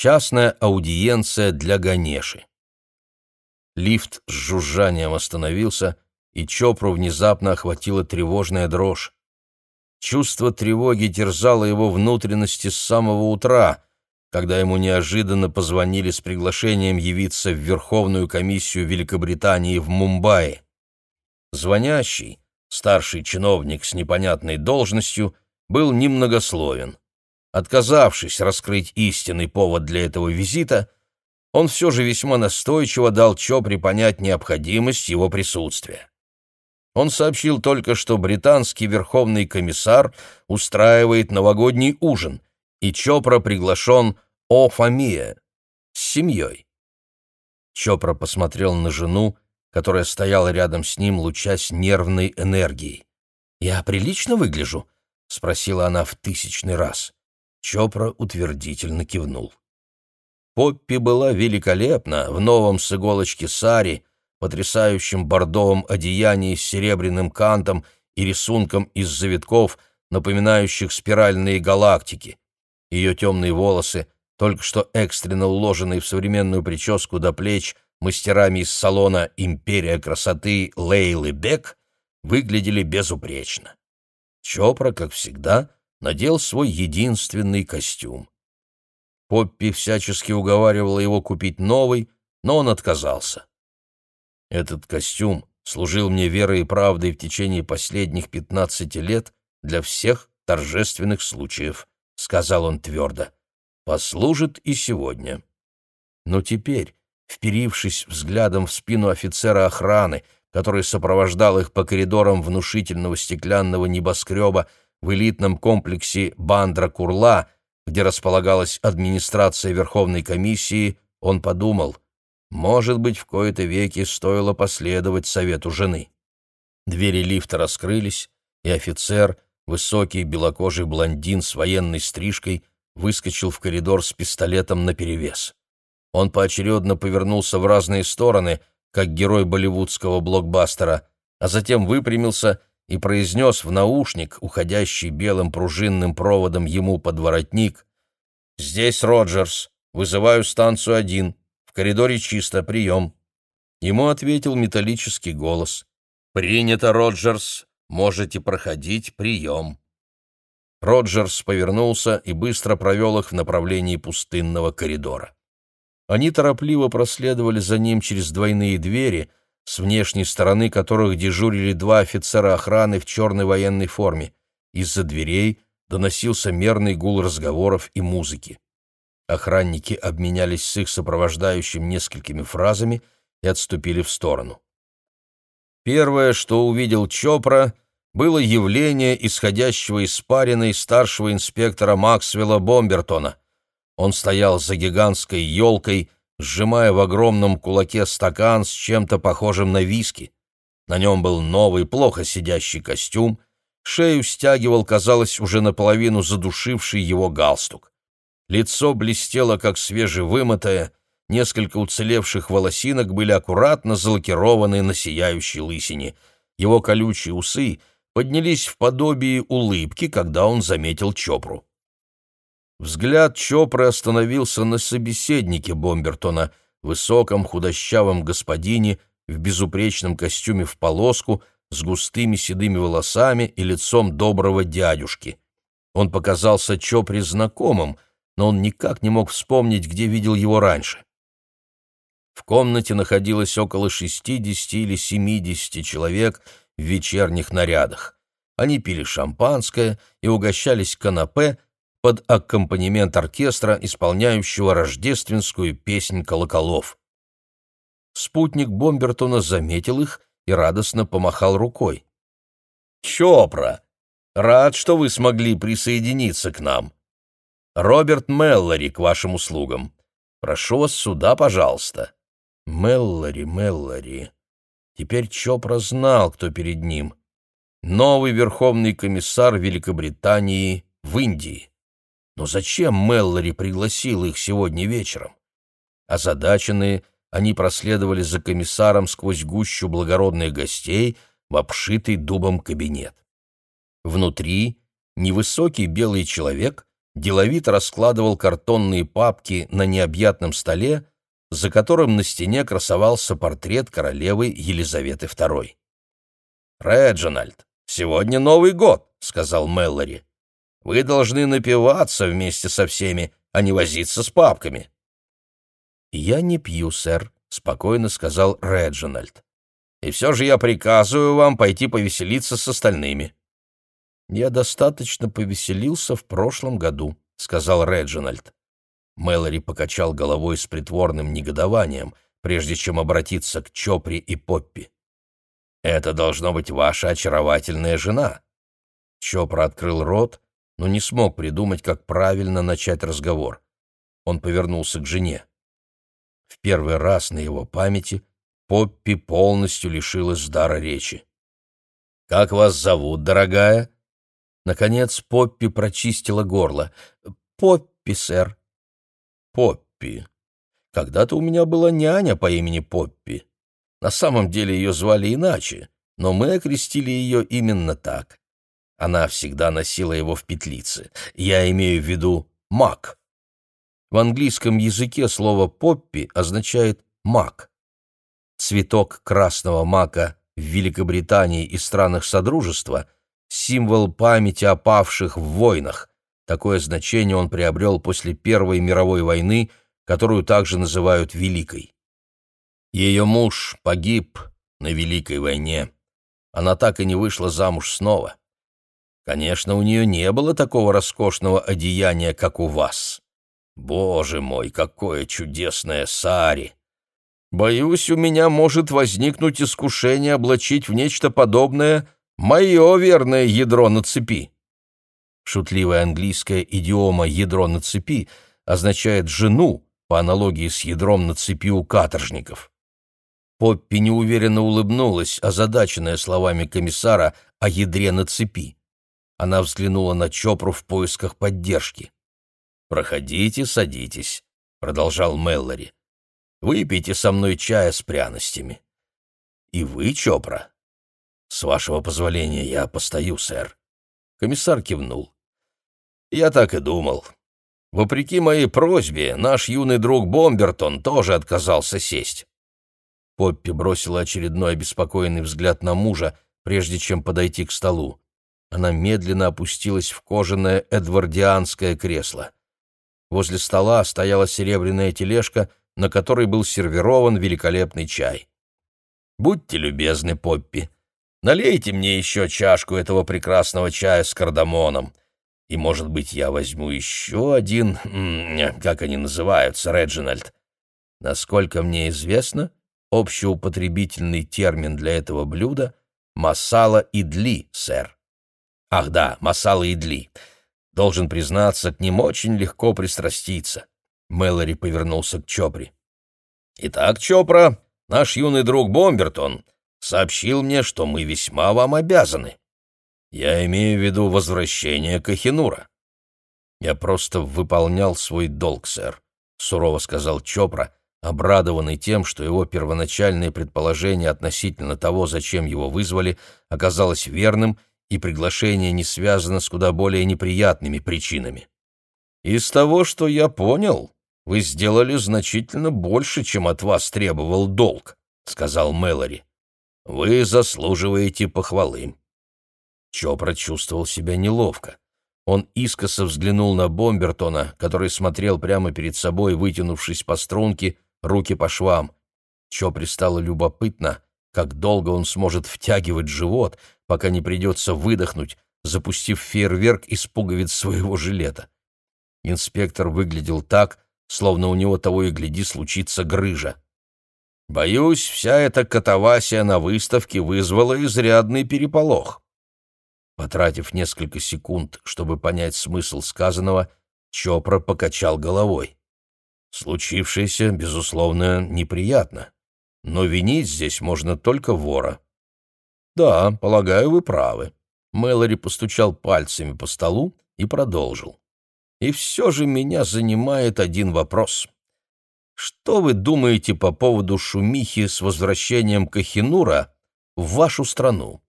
Частная аудиенция для Ганеши. Лифт с жужжанием остановился, и Чопру внезапно охватила тревожная дрожь. Чувство тревоги терзало его внутренности с самого утра, когда ему неожиданно позвонили с приглашением явиться в Верховную комиссию Великобритании в Мумбаи. Звонящий, старший чиновник с непонятной должностью, был немногословен. Отказавшись раскрыть истинный повод для этого визита, он все же весьма настойчиво дал Чопре понять необходимость его присутствия. Он сообщил только, что британский верховный комиссар устраивает новогодний ужин, и Чопра приглашен «О фамия» с семьей. Чопра посмотрел на жену, которая стояла рядом с ним, лучась нервной энергией. «Я прилично выгляжу?» — спросила она в тысячный раз. Чопра утвердительно кивнул. Поппи была великолепна в новом с иголочки сари, потрясающем бордовом одеянии с серебряным кантом и рисунком из завитков, напоминающих спиральные галактики. Ее темные волосы, только что экстренно уложенные в современную прическу до плеч мастерами из салона «Империя красоты» Лейлы Бек, выглядели безупречно. Чопра, как всегда, надел свой единственный костюм. Поппи всячески уговаривала его купить новый, но он отказался. Этот костюм служил мне верой и правдой в течение последних пятнадцати лет для всех торжественных случаев, — сказал он твердо. Послужит и сегодня. Но теперь, вперившись взглядом в спину офицера охраны, который сопровождал их по коридорам внушительного стеклянного небоскреба в элитном комплексе Бандра-Курла, где располагалась администрация Верховной комиссии, он подумал — может быть, в кои-то веки стоило последовать совету жены. Двери лифта раскрылись, и офицер, высокий белокожий блондин с военной стрижкой, выскочил в коридор с пистолетом наперевес. Он поочередно повернулся в разные стороны, как герой болливудского блокбастера, а затем выпрямился и произнес в наушник, уходящий белым пружинным проводом ему под воротник, «Здесь Роджерс. Вызываю станцию один коридоре чисто, прием». Ему ответил металлический голос. «Принято, Роджерс. Можете проходить, прием». Роджерс повернулся и быстро провел их в направлении пустынного коридора. Они торопливо проследовали за ним через двойные двери, с внешней стороны которых дежурили два офицера охраны в черной военной форме. Из-за дверей доносился мерный гул разговоров и музыки. Охранники обменялись с их сопровождающим несколькими фразами и отступили в сторону. Первое, что увидел Чопра, было явление исходящего из париной старшего инспектора Максвелла Бомбертона. Он стоял за гигантской елкой, сжимая в огромном кулаке стакан с чем-то похожим на виски. На нем был новый, плохо сидящий костюм, шею стягивал, казалось, уже наполовину задушивший его галстук. Лицо блестело, как свежевымытое, несколько уцелевших волосинок были аккуратно залакированы на сияющей лысине. Его колючие усы поднялись в подобие улыбки, когда он заметил Чопру. Взгляд Чопры остановился на собеседнике Бомбертона, высоком худощавом господине в безупречном костюме в полоску, с густыми седыми волосами и лицом доброго дядюшки. Он показался Чопре знакомым — но он никак не мог вспомнить, где видел его раньше. В комнате находилось около 60 или 70 человек в вечерних нарядах. Они пили шампанское и угощались канапе под аккомпанемент оркестра, исполняющего рождественскую песнь колоколов. Спутник Бомбертона заметил их и радостно помахал рукой. «Чопра! Рад, что вы смогли присоединиться к нам. Роберт Меллори к вашим услугам. Прошу вас сюда, пожалуйста». Меллори, Меллори. Теперь Чопра знал, кто перед ним. Новый верховный комиссар Великобритании в Индии. Но зачем Меллори пригласил их сегодня вечером? Озадаченные, они проследовали за комиссаром сквозь гущу благородных гостей в обшитый дубом кабинет. Внутри невысокий белый человек деловито раскладывал картонные папки на необъятном столе, за которым на стене красовался портрет королевы Елизаветы II. «Реджинальд, сегодня Новый год», — сказал Мэллори. «Вы должны напиваться вместе со всеми, а не возиться с папками». «Я не пью, сэр», — спокойно сказал Реджинальд. «И все же я приказываю вам пойти повеселиться с остальными». «Я достаточно повеселился в прошлом году», — сказал Реджинальд. Мэлори покачал головой с притворным негодованием, прежде чем обратиться к Чопри и Поппи. «Это должно быть ваша очаровательная жена». Чопра открыл рот, но не смог придумать, как правильно начать разговор. Он повернулся к жене. В первый раз на его памяти Поппи полностью лишилась дара речи. «Как вас зовут, дорогая?» Наконец Поппи прочистила горло. «Поппи, сэр». Поппи. Когда-то у меня была няня по имени Поппи. На самом деле ее звали иначе, но мы окрестили ее именно так. Она всегда носила его в петлице. Я имею в виду мак. В английском языке слово «поппи» означает «мак». Цветок красного мака в Великобритании и странах Содружества — символ памяти о павших в войнах, Такое значение он приобрел после Первой мировой войны, которую также называют Великой. Ее муж погиб на Великой войне. Она так и не вышла замуж снова. Конечно, у нее не было такого роскошного одеяния, как у вас. Боже мой, какое чудесное сари! Боюсь, у меня может возникнуть искушение облачить в нечто подобное мое верное ядро на цепи. Шутливая английская идиома «ядро на цепи» означает «жену», по аналогии с ядром на цепи у каторжников. Поппи неуверенно улыбнулась, озадаченная словами комиссара о ядре на цепи. Она взглянула на Чопру в поисках поддержки. «Проходите, садитесь», — продолжал Меллори. «Выпейте со мной чая с пряностями». «И вы, Чопра?» «С вашего позволения я постою, сэр». Комиссар кивнул. Я так и думал. Вопреки моей просьбе, наш юный друг Бомбертон тоже отказался сесть. Поппи бросила очередной обеспокоенный взгляд на мужа, прежде чем подойти к столу. Она медленно опустилась в кожаное эдвардианское кресло. Возле стола стояла серебряная тележка, на которой был сервирован великолепный чай. «Будьте любезны, Поппи, налейте мне еще чашку этого прекрасного чая с кардамоном. И, может быть, я возьму еще один, как они называются, Реджинальд. Насколько мне известно, общеупотребительный термин для этого блюда — масала идли, сэр. Ах да, масала идли. Должен признаться, к ним очень легко пристраститься. Мэлори повернулся к Чопри. «Итак, Чопра, наш юный друг Бомбертон сообщил мне, что мы весьма вам обязаны. Я имею в виду возвращение Кахинура. Я просто выполнял свой долг, сэр, сурово сказал Чопра, обрадованный тем, что его первоначальное предположение относительно того, зачем его вызвали, оказалось верным, и приглашение не связано с куда более неприятными причинами. Из того, что я понял, вы сделали значительно больше, чем от вас требовал долг, сказал Мэлори. Вы заслуживаете похвалы. Чопра чувствовал себя неловко. Он искоса взглянул на Бомбертона, который смотрел прямо перед собой, вытянувшись по струнке, руки по швам. Чопре стало любопытно, как долго он сможет втягивать живот, пока не придется выдохнуть, запустив фейерверк из пуговиц своего жилета. Инспектор выглядел так, словно у него того и гляди случится грыжа. Боюсь, вся эта катавасия на выставке вызвала изрядный переполох. Потратив несколько секунд, чтобы понять смысл сказанного, Чопра покачал головой. Случившееся, безусловно, неприятно, но винить здесь можно только вора. Да, полагаю, вы правы. Мэлори постучал пальцами по столу и продолжил. И все же меня занимает один вопрос. Что вы думаете по поводу шумихи с возвращением Кахинура в вашу страну?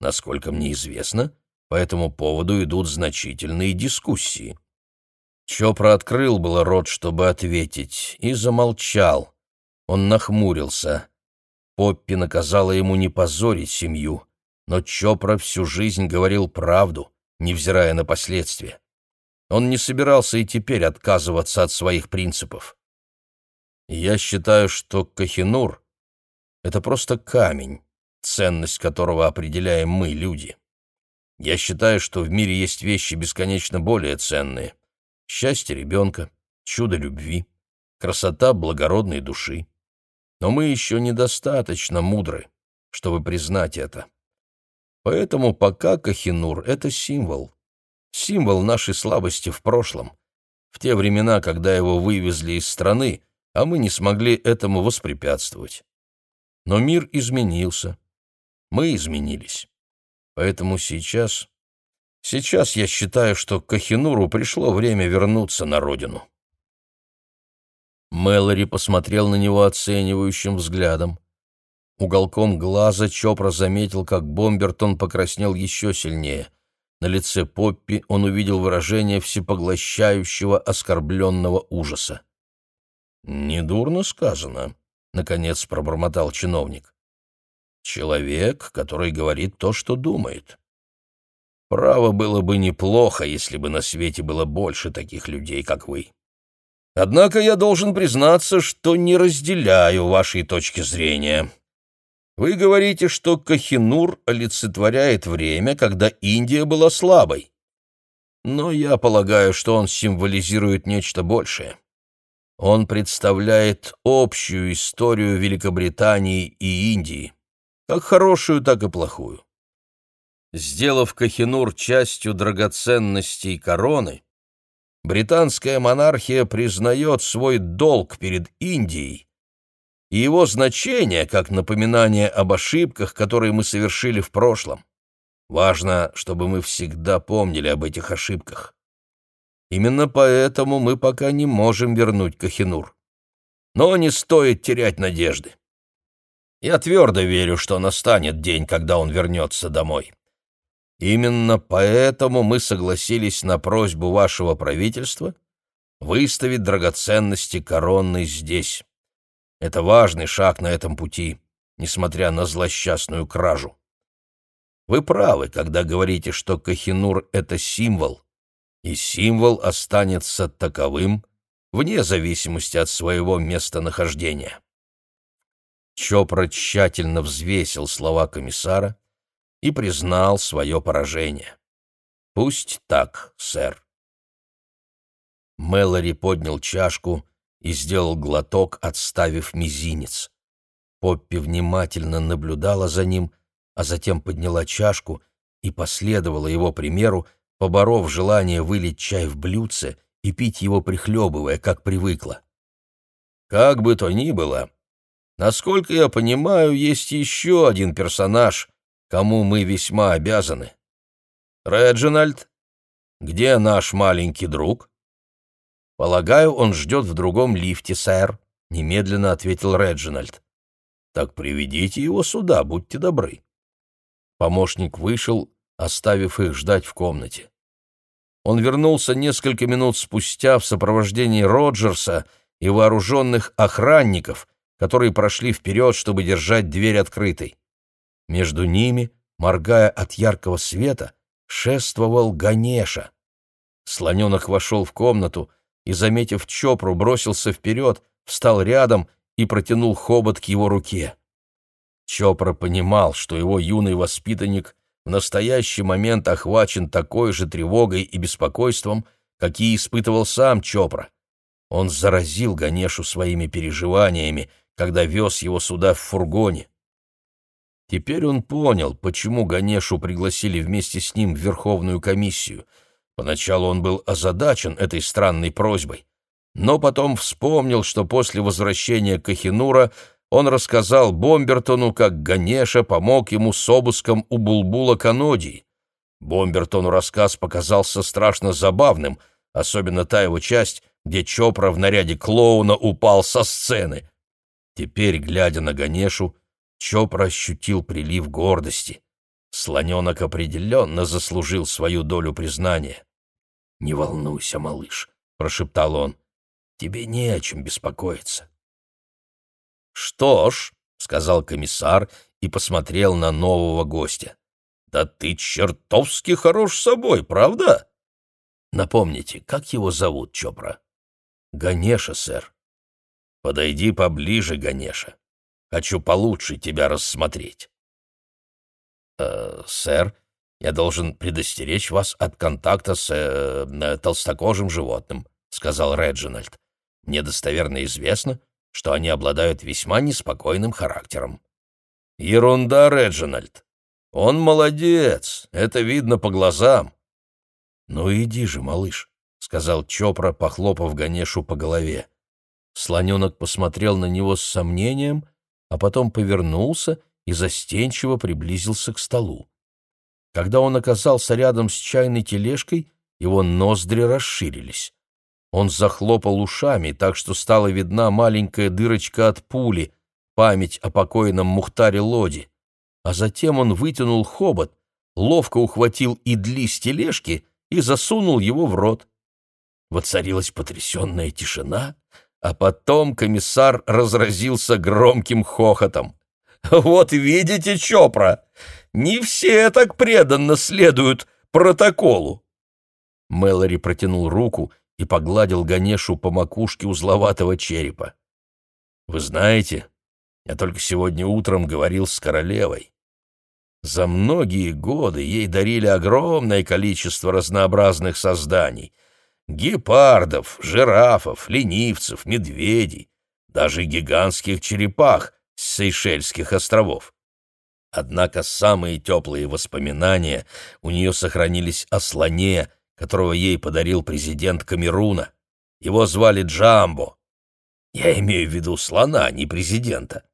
Насколько мне известно, по этому поводу идут значительные дискуссии. Чопра открыл было рот, чтобы ответить, и замолчал. Он нахмурился. Поппи наказала ему не позорить семью, но Чопра всю жизнь говорил правду, невзирая на последствия. Он не собирался и теперь отказываться от своих принципов. Я считаю, что Кахинур — это просто камень, ценность которого определяем мы, люди. Я считаю, что в мире есть вещи бесконечно более ценные счастье ребенка, чудо любви, красота благородной души. Но мы еще недостаточно мудры, чтобы признать это. Поэтому пока Кахинур — это символ. Символ нашей слабости в прошлом, в те времена, когда его вывезли из страны, а мы не смогли этому воспрепятствовать. Но мир изменился. Мы изменились. Поэтому сейчас Сейчас я считаю, что Кахинуру пришло время вернуться на родину. Мэлори посмотрел на него оценивающим взглядом. Уголком глаза Чопра заметил, как Бомбертон покраснел еще сильнее. На лице Поппи он увидел выражение всепоглощающего оскорбленного ужаса. «Недурно сказано», — наконец пробормотал чиновник. «Человек, который говорит то, что думает. Право было бы неплохо, если бы на свете было больше таких людей, как вы. Однако я должен признаться, что не разделяю вашей точки зрения. Вы говорите, что Кахинур олицетворяет время, когда Индия была слабой. Но я полагаю, что он символизирует нечто большее. Он представляет общую историю Великобритании и Индии, как хорошую, так и плохую. Сделав Кахинур частью драгоценностей короны, британская монархия признает свой долг перед Индией и его значение как напоминание об ошибках, которые мы совершили в прошлом. Важно, чтобы мы всегда помнили об этих ошибках. Именно поэтому мы пока не можем вернуть Кахинур. Но не стоит терять надежды. Я твердо верю, что настанет день, когда он вернется домой. Именно поэтому мы согласились на просьбу вашего правительства выставить драгоценности коронной здесь. Это важный шаг на этом пути, несмотря на злосчастную кражу. Вы правы, когда говорите, что Кахинур — это символ, и символ останется таковым вне зависимости от своего местонахождения. Чопра тщательно взвесил слова комиссара и признал свое поражение. «Пусть так, сэр». Мэлори поднял чашку и сделал глоток, отставив мизинец. Поппи внимательно наблюдала за ним, а затем подняла чашку и последовала его примеру, поборов желание вылить чай в блюдце и пить его прихлебывая, как привыкла. Как бы то ни было, насколько я понимаю, есть еще один персонаж, кому мы весьма обязаны. Реджинальд, где наш маленький друг? Полагаю, он ждет в другом лифте, сэр, немедленно ответил Реджинальд. Так приведите его сюда, будьте добры. Помощник вышел, оставив их ждать в комнате. Он вернулся несколько минут спустя в сопровождении Роджерса и вооруженных охранников, которые прошли вперед, чтобы держать дверь открытой. Между ними, моргая от яркого света, шествовал Ганеша. Слоненок вошел в комнату и, заметив Чопру, бросился вперед, встал рядом и протянул хобот к его руке. Чопра понимал, что его юный воспитанник в настоящий момент охвачен такой же тревогой и беспокойством, какие испытывал сам Чопра. Он заразил Ганешу своими переживаниями, когда вез его сюда в фургоне. Теперь он понял, почему Ганешу пригласили вместе с ним в Верховную комиссию. Поначалу он был озадачен этой странной просьбой, но потом вспомнил, что после возвращения Кахинура он рассказал Бомбертону, как Ганеша помог ему с обыском у Булбула Канодии. Бомбертону рассказ показался страшно забавным, особенно та его часть, где Чопра в наряде клоуна упал со сцены. Теперь, глядя на Ганешу, Чопра ощутил прилив гордости. Слоненок определенно заслужил свою долю признания. «Не волнуйся, малыш», прошептал он. «Тебе не о чем беспокоиться». «Что ж», — сказал комиссар и посмотрел на нового гостя. «Да ты чертовски хорош собой, правда?» «Напомните, как его зовут, Чопра?» «Ганеша, сэр». «Подойди поближе, Ганеша. Хочу получше тебя рассмотреть». «Э, «Сэр, я должен предостеречь вас от контакта с э, э, толстокожим животным», — сказал Реджинальд. «Мне достоверно известно, что они обладают весьма неспокойным характером». «Ерунда, Реджинальд. Он молодец, это видно по глазам». «Ну иди же, малыш», — сказал Чопра, похлопав Ганешу по голове. Слоненок посмотрел на него с сомнением, а потом повернулся и застенчиво приблизился к столу. Когда он оказался рядом с чайной тележкой, его ноздри расширились. Он захлопал ушами, так что стала видна маленькая дырочка от пули, память о покойном Мухтаре Лоди. А затем он вытянул хобот, ловко ухватил идли с тележки и засунул его в рот. Воцарилась потрясенная тишина, а потом комиссар разразился громким хохотом. «Вот видите, Чопра, не все так преданно следуют протоколу. Мэлори протянул руку и погладил Ганешу по макушке узловатого черепа. «Вы знаете, я только сегодня утром говорил с королевой. За многие годы ей дарили огромное количество разнообразных созданий — гепардов, жирафов, ленивцев, медведей, даже гигантских черепах с Сейшельских островов. Однако самые теплые воспоминания у нее сохранились о слоне, которого ей подарил президент Камеруна. Его звали Джамбо. Я имею в виду слона, не президента.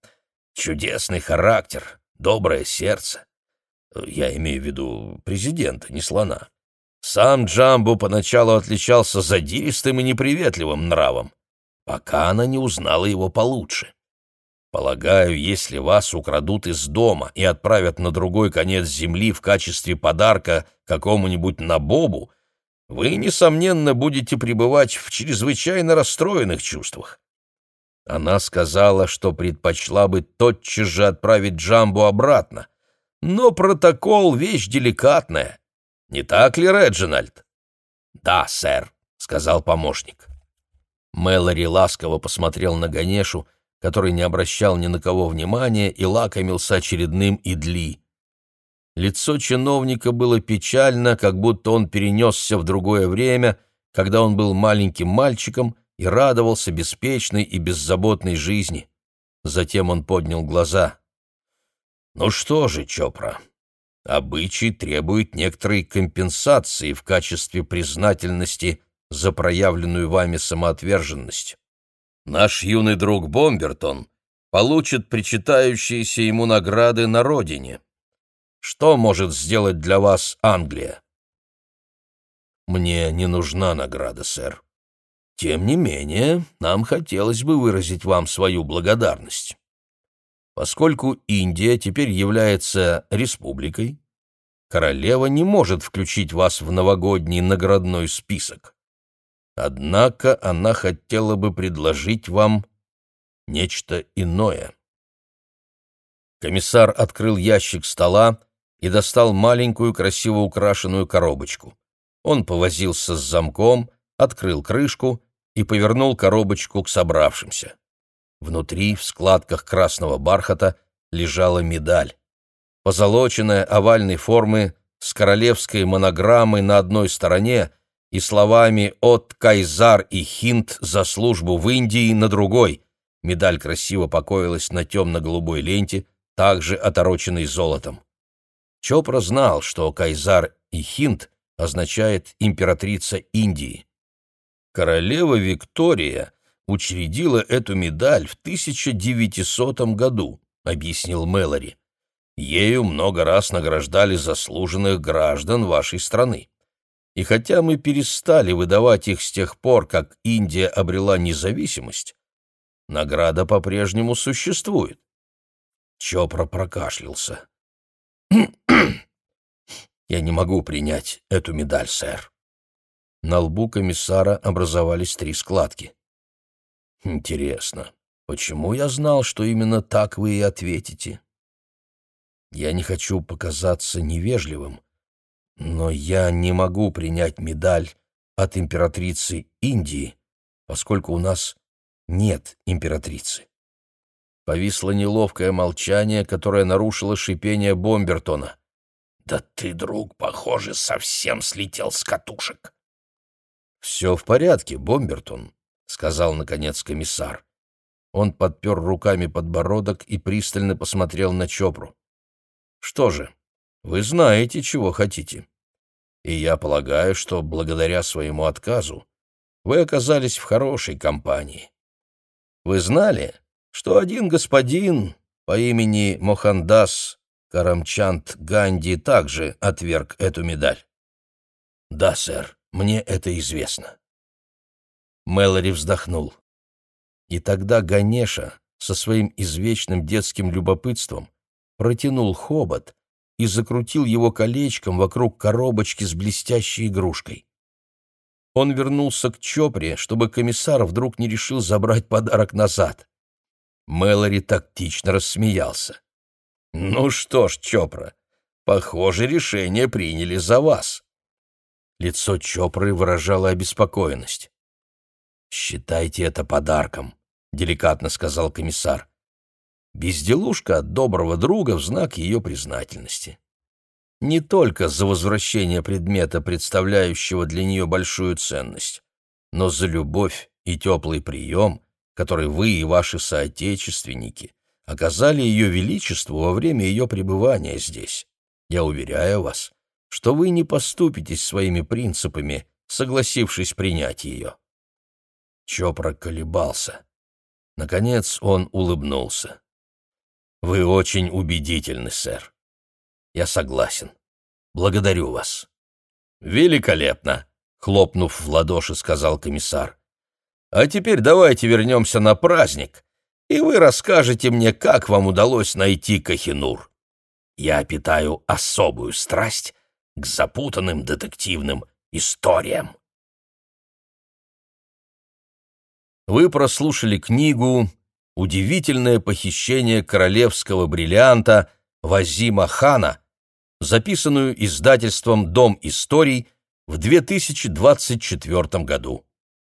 Чудесный характер, доброе сердце. Я имею в виду президента, не слона. Сам Джамбо поначалу отличался задиристым и неприветливым нравом, пока она не узнала его получше. Полагаю, если вас украдут из дома и отправят на другой конец земли в качестве подарка какому-нибудь набобу, вы, несомненно, будете пребывать в чрезвычайно расстроенных чувствах. Она сказала, что предпочла бы тотчас же отправить Джамбу обратно, но протокол — вещь деликатная. Не так ли, Реджинальд? «Да, сэр», — сказал помощник. Мэлори ласково посмотрел на Ганешу, который не обращал ни на кого внимания и лакомился очередным идли. Лицо чиновника было печально, как будто он перенесся в другое время, когда он был маленьким мальчиком и радовался беспечной и беззаботной жизни. Затем он поднял глаза. «Ну что же, Чопра, обычай требует некоторой компенсации в качестве признательности за проявленную вами самоотверженность. Наш юный друг Бомбертон получит причитающиеся ему награды на родине. Что может сделать для вас Англия? Мне не нужна награда, сэр. Тем не менее, нам хотелось бы выразить вам свою благодарность. Поскольку Индия теперь является республикой, королева не может включить вас в новогодний наградной список. Однако она хотела бы предложить вам нечто иное. Комиссар открыл ящик стола и достал маленькую красиво украшенную коробочку. Он повозился с замком, открыл крышку и повернул коробочку к собравшимся. Внутри, в складках красного бархата, лежала медаль. Позолоченная овальной формы с королевской монограммой на одной стороне — и словами «От Кайзар и Хинт за службу в Индии» на другой. Медаль красиво покоилась на темно-голубой ленте, также отороченной золотом. Чопра знал, что Кайзар и Хинт означает «императрица Индии». Королева Виктория учредила эту медаль в 1900 году, объяснил Мэлори. Ею много раз награждали заслуженных граждан вашей страны. И хотя мы перестали выдавать их с тех пор, как Индия обрела независимость, награда по-прежнему существует. Чопра прокашлялся. «Я не могу принять эту медаль, сэр». На лбу комиссара образовались три складки. «Интересно, почему я знал, что именно так вы и ответите?» «Я не хочу показаться невежливым, но я не могу принять медаль от императрицы Индии, поскольку у нас нет императрицы». Повисло неловкое молчание, которое нарушило шипение Бомбертона. «Да ты, друг, похоже, совсем слетел с катушек». «Все в порядке, Бомбертон», — сказал, наконец, комиссар. Он подпер руками подбородок и пристально посмотрел на Чопру. «Что же, вы знаете, чего хотите. И я полагаю, что благодаря своему отказу вы оказались в хорошей компании. Вы знали, что один господин по имени Мохандас Карамчанд Ганди также отверг эту медаль. «Да, сэр, мне это известно». Мэлори вздохнул. И тогда Ганеша со своим извечным детским любопытством протянул хобот и закрутил его колечком вокруг коробочки с блестящей игрушкой. Он вернулся к Чопре, чтобы комиссар вдруг не решил забрать подарок назад. Мэлори тактично рассмеялся. «Ну что ж, Чопра, похоже, решение приняли за вас». Лицо Чопры выражало обеспокоенность. «Считайте это подарком», — деликатно сказал комиссар. «Безделушка от доброго друга в знак ее признательности. Не только за возвращение предмета, представляющего для нее большую ценность, но за любовь и теплый прием, который вы и ваши соотечественники оказали ее величеству во время ее пребывания здесь. Я уверяю вас, что вы не поступитесь своими принципами, согласившись принять ее». Чопра колебался. Наконец он улыбнулся. «Вы очень убедительны, сэр. Я согласен. Благодарю вас». «Великолепно!» — хлопнув в ладоши, сказал комиссар. А теперь давайте вернемся на праздник, и вы расскажете мне, как вам удалось найти Кахинур. Я питаю особую страсть к запутанным детективным историям. Вы прослушали книгу «Удивительное похищение королевского бриллианта» Вазима Хана, записанную издательством «Дом историй» в 2024 году.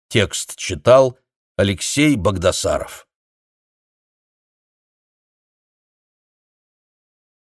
Текст читал Алексей Богдасаров.